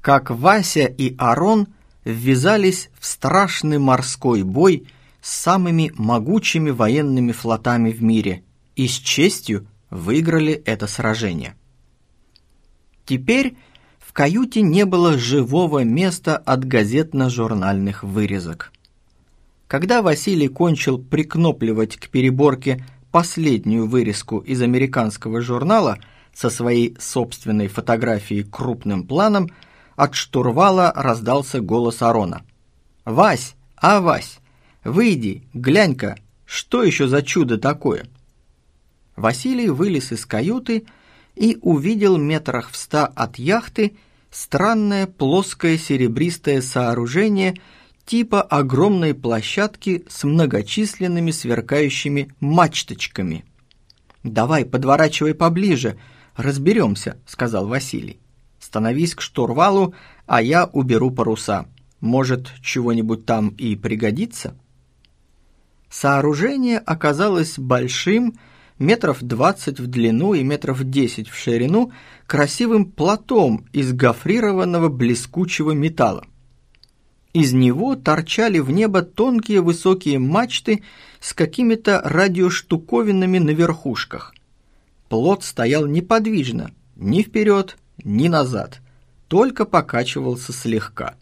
как Вася и Арон ввязались в страшный морской бой с самыми могучими военными флотами в мире и с честью выиграли это сражение. Теперь в каюте не было живого места от газетно-журнальных вырезок. Когда Василий кончил прикнопливать к переборке последнюю вырезку из американского журнала со своей собственной фотографией крупным планом, от штурвала раздался голос Арона. «Вась, а Вась, выйди, глянь-ка, что еще за чудо такое?» Василий вылез из каюты и увидел метрах в ста от яхты странное плоское серебристое сооружение типа огромной площадки с многочисленными сверкающими мачточками. «Давай, подворачивай поближе, разберемся», — сказал Василий. «Становись к штурвалу, а я уберу паруса. Может, чего-нибудь там и пригодится?» Сооружение оказалось большим, метров двадцать в длину и метров десять в ширину, красивым платом из гофрированного блескучего металла. Из него торчали в небо тонкие высокие мачты с какими-то радиоштуковинами на верхушках. Плот стоял неподвижно, ни вперед, ни назад, только покачивался слегка.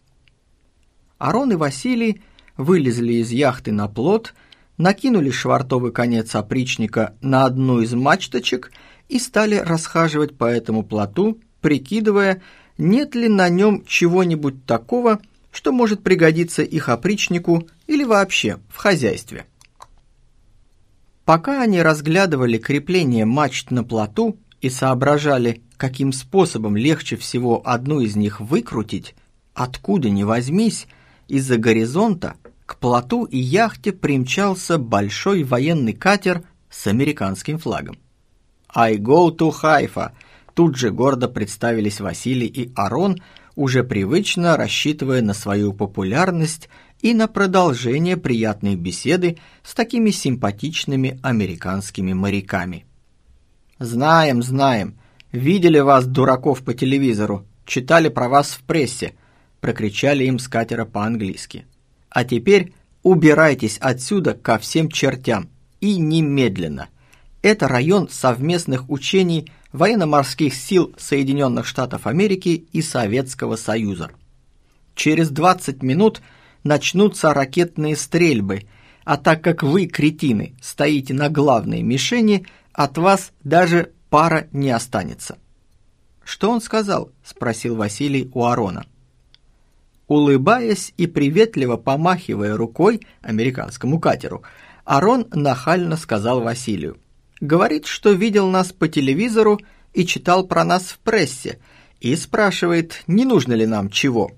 Арон и Василий вылезли из яхты на плот – накинули швартовый конец опричника на одну из мачточек и стали расхаживать по этому плоту, прикидывая, нет ли на нем чего-нибудь такого, что может пригодиться их опричнику или вообще в хозяйстве. Пока они разглядывали крепление мачт на плоту и соображали, каким способом легче всего одну из них выкрутить, откуда ни возьмись, из-за горизонта к плоту и яхте примчался большой военный катер с американским флагом. «I go to Haifa!» Тут же гордо представились Василий и Арон, уже привычно рассчитывая на свою популярность и на продолжение приятной беседы с такими симпатичными американскими моряками. «Знаем, знаем. Видели вас, дураков, по телевизору. Читали про вас в прессе», – прокричали им с катера по-английски. А теперь убирайтесь отсюда ко всем чертям и немедленно. Это район совместных учений военно-морских сил Соединенных Штатов Америки и Советского Союза. Через 20 минут начнутся ракетные стрельбы, а так как вы, кретины, стоите на главной мишени, от вас даже пара не останется. «Что он сказал?» – спросил Василий у Арона. Улыбаясь и приветливо помахивая рукой американскому катеру, Арон нахально сказал Василию. «Говорит, что видел нас по телевизору и читал про нас в прессе, и спрашивает, не нужно ли нам чего».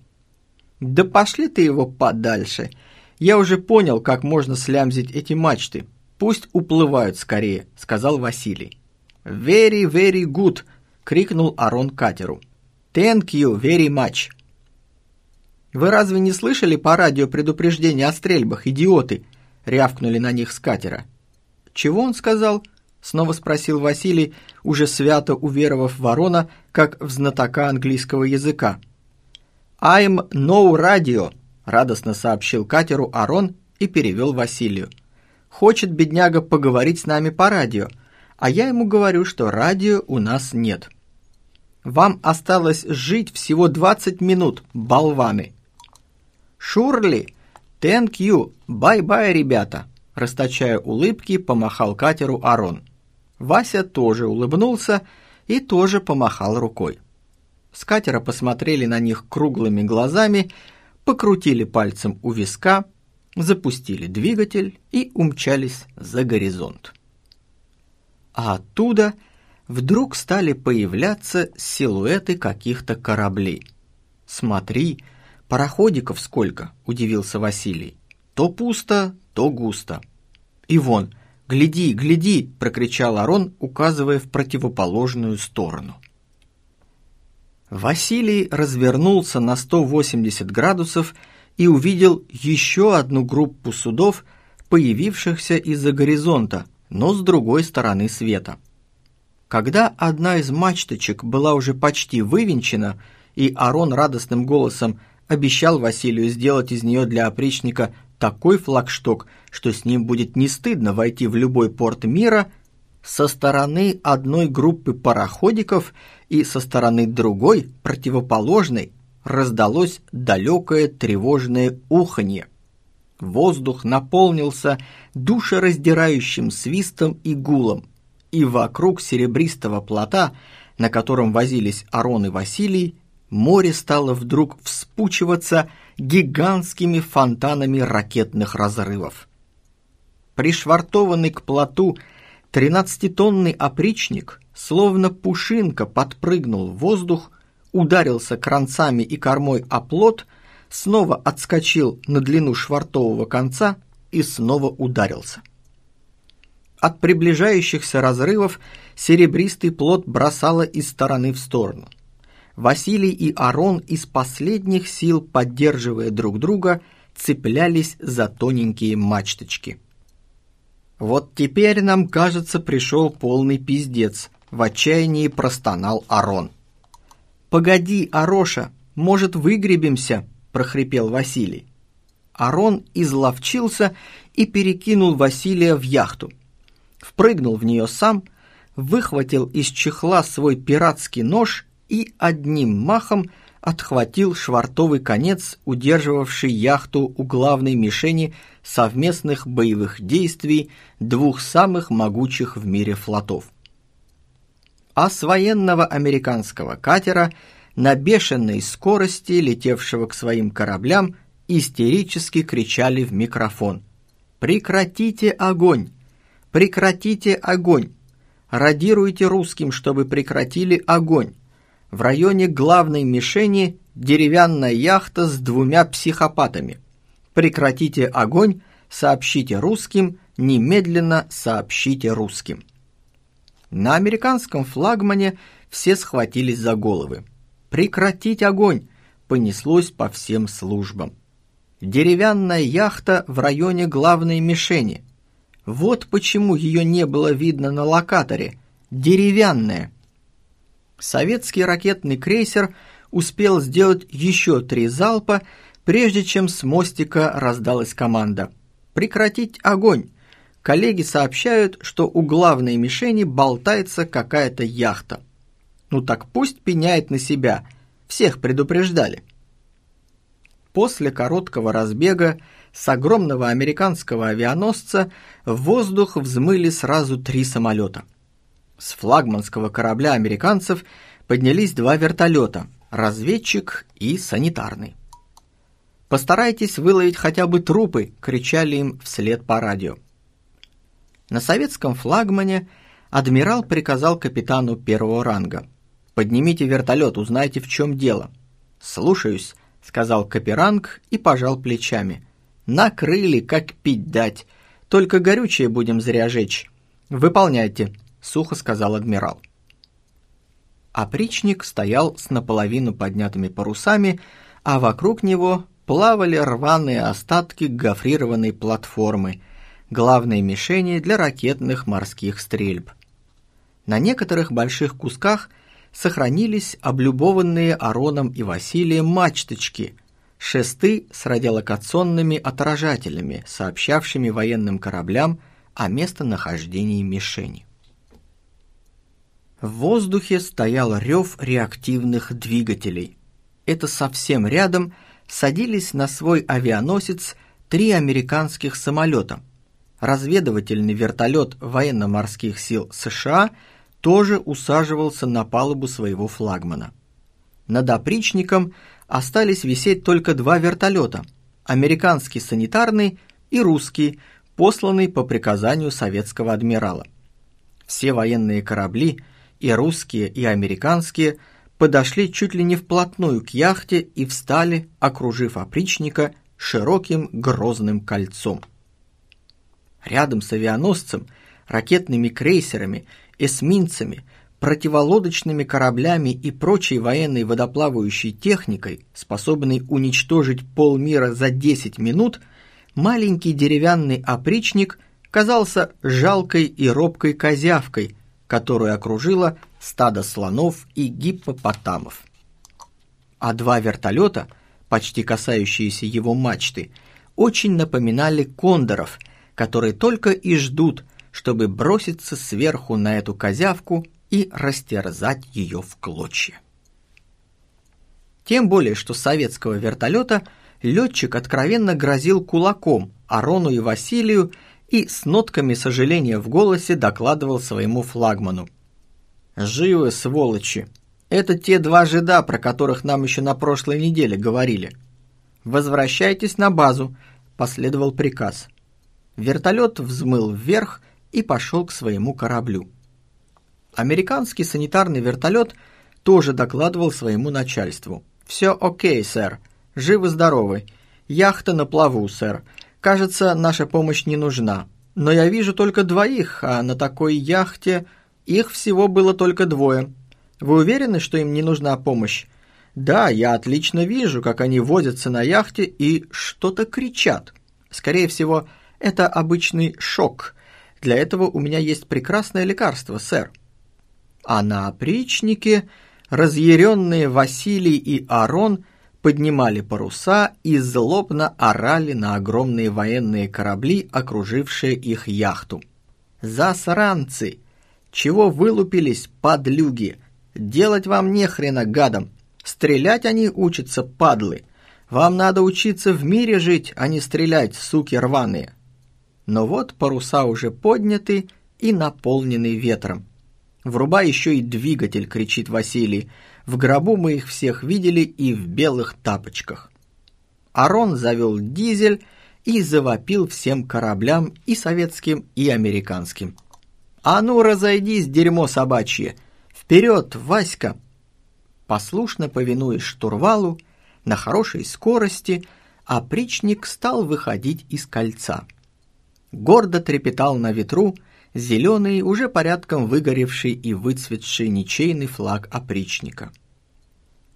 «Да пошли ты его подальше. Я уже понял, как можно слямзить эти мачты. Пусть уплывают скорее», — сказал Василий. «Very, very good», — крикнул Арон катеру. «Thank you very much». «Вы разве не слышали по радио предупреждение о стрельбах, идиоты?» — рявкнули на них с катера. «Чего он сказал?» — снова спросил Василий, уже свято уверовав ворона, как в знатока английского языка. «I'm no radio», — радостно сообщил катеру Арон и перевел Василию. «Хочет бедняга поговорить с нами по радио, а я ему говорю, что радио у нас нет». «Вам осталось жить всего 20 минут, болваны!» «Surely! Thank you! Bye-bye, ребята!» Расточая улыбки, помахал катеру Арон. Вася тоже улыбнулся и тоже помахал рукой. С катера посмотрели на них круглыми глазами, покрутили пальцем у виска, запустили двигатель и умчались за горизонт. А оттуда вдруг стали появляться силуэты каких-то кораблей. «Смотри!» «Пароходиков сколько?» – удивился Василий. «То пусто, то густо». «И вон, гляди, гляди!» – прокричал Арон, указывая в противоположную сторону. Василий развернулся на 180 градусов и увидел еще одну группу судов, появившихся из-за горизонта, но с другой стороны света. Когда одна из мачточек была уже почти вывинчена – и Арон радостным голосом обещал Василию сделать из нее для опричника такой флагшток, что с ним будет не стыдно войти в любой порт мира, со стороны одной группы пароходиков и со стороны другой, противоположной, раздалось далекое тревожное уханье. Воздух наполнился душераздирающим свистом и гулом, и вокруг серебристого плота, на котором возились Арон и Василий, море стало вдруг вспучиваться гигантскими фонтанами ракетных разрывов. Пришвартованный к плоту тринадцатитонный опричник, словно пушинка, подпрыгнул в воздух, ударился кранцами и кормой о плот, снова отскочил на длину швартового конца и снова ударился. От приближающихся разрывов серебристый плот бросало из стороны в сторону. Василий и Арон из последних сил, поддерживая друг друга, цеплялись за тоненькие мачточки. «Вот теперь нам, кажется, пришел полный пиздец», — в отчаянии простонал Арон. «Погоди, Ароша, может, выгребемся?» — прохрипел Василий. Арон изловчился и перекинул Василия в яхту. Впрыгнул в нее сам, выхватил из чехла свой пиратский нож и одним махом отхватил швартовый конец, удерживавший яхту у главной мишени совместных боевых действий двух самых могучих в мире флотов. А с военного американского катера на бешеной скорости, летевшего к своим кораблям, истерически кричали в микрофон «Прекратите огонь! Прекратите огонь! Радируйте русским, чтобы прекратили огонь! В районе главной мишени деревянная яхта с двумя психопатами. Прекратите огонь, сообщите русским, немедленно сообщите русским. На американском флагмане все схватились за головы. «Прекратить огонь!» понеслось по всем службам. Деревянная яхта в районе главной мишени. Вот почему ее не было видно на локаторе. Деревянная. Советский ракетный крейсер успел сделать еще три залпа, прежде чем с мостика раздалась команда. «Прекратить огонь!» Коллеги сообщают, что у главной мишени болтается какая-то яхта. Ну так пусть пеняет на себя, всех предупреждали. После короткого разбега с огромного американского авианосца в воздух взмыли сразу три самолета – с флагманского корабля американцев поднялись два вертолета – разведчик и санитарный. «Постарайтесь выловить хотя бы трупы!» – кричали им вслед по радио. На советском флагмане адмирал приказал капитану первого ранга. «Поднимите вертолет, узнайте, в чем дело». «Слушаюсь», — сказал Каперанг и пожал плечами. «Накрыли, как пить дать. Только горючее будем зря жечь. Выполняйте», — сухо сказал адмирал. Опричник стоял с наполовину поднятыми парусами, а вокруг него плавали рваные остатки гофрированной платформы, главной мишени для ракетных морских стрельб. На некоторых больших кусках сохранились облюбованные Ароном и Василием мачточки, шесты с радиолокационными отражателями, сообщавшими военным кораблям о местонахождении мишени. В воздухе стоял рев реактивных двигателей. Это совсем рядом садились на свой авианосец три американских самолета. Разведывательный вертолет военно-морских сил США тоже усаживался на палубу своего флагмана. Над опричником остались висеть только два вертолета – американский санитарный и русский, посланный по приказанию советского адмирала. Все военные корабли – и русские, и американские подошли чуть ли не вплотную к яхте и встали, окружив опричника широким грозным кольцом. Рядом с авианосцем, ракетными крейсерами, эсминцами, противолодочными кораблями и прочей военной водоплавающей техникой, способной уничтожить полмира за 10 минут, маленький деревянный опричник казался жалкой и робкой козявкой, которую окружило стадо слонов и гиппопотамов. а два вертолета, почти касающиеся его мачты, очень напоминали кондоров, которые только и ждут, чтобы броситься сверху на эту козявку и растерзать ее в клочья. Тем более, что советского вертолета летчик откровенно грозил кулаком Арону и Василию и с нотками сожаления в голосе докладывал своему флагману. «Живы, сволочи! Это те два жида, про которых нам еще на прошлой неделе говорили. Возвращайтесь на базу», — последовал приказ. Вертолет взмыл вверх и пошел к своему кораблю. Американский санитарный вертолет тоже докладывал своему начальству. «Все окей, сэр. Живы-здоровы. Яхта на плаву, сэр. Кажется, наша помощь не нужна. Но я вижу только двоих, а на такой яхте их всего было только двое. Вы уверены, что им не нужна помощь? Да, я отлично вижу, как они возятся на яхте и что-то кричат. Скорее всего, это обычный шок. Для этого у меня есть прекрасное лекарство, сэр. А на опричнике разъяренные Василий и Арон поднимали паруса и злобно орали на огромные военные корабли, окружившие их яхту. «Засранцы! Чего вылупились, подлюги? Делать вам нехрена, гадом! Стрелять они учатся, падлы! Вам надо учиться в мире жить, а не стрелять, суки рваные!» Но вот паруса уже подняты и наполнены ветром. «Врубай еще и двигатель!» — кричит Василий. «В гробу мы их всех видели и в белых тапочках». Арон завел дизель и завопил всем кораблям и советским, и американским. «А ну, разойдись, дерьмо собачье! Вперед, Васька!» Послушно повинуясь штурвалу, на хорошей скорости, опричник стал выходить из кольца. Гордо трепетал на ветру, зеленый, уже порядком выгоревший и выцветший ничейный флаг опричника.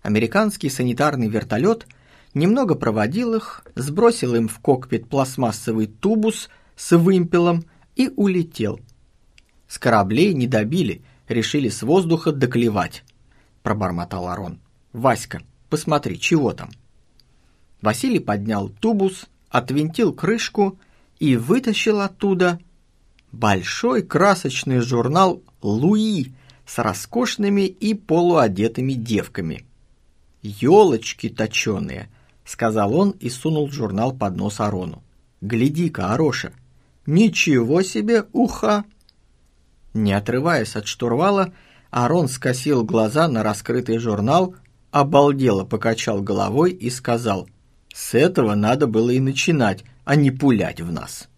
Американский санитарный вертолет немного проводил их, сбросил им в кокпит пластмассовый тубус с вымпелом и улетел. С кораблей не добили, решили с воздуха доклевать, пробормотал Арон. «Васька, посмотри, чего там?» Василий поднял тубус, отвинтил крышку и вытащил оттуда большой красочный журнал «Луи» с роскошными и полуодетыми девками. «Елочки точеные», — сказал он и сунул журнал под нос Арону. «Гляди-ка, Ароша, ничего себе уха!» Не отрываясь от штурвала, Арон скосил глаза на раскрытый журнал, обалдело покачал головой и сказал, «С этого надо было и начинать, а не пулять в нас».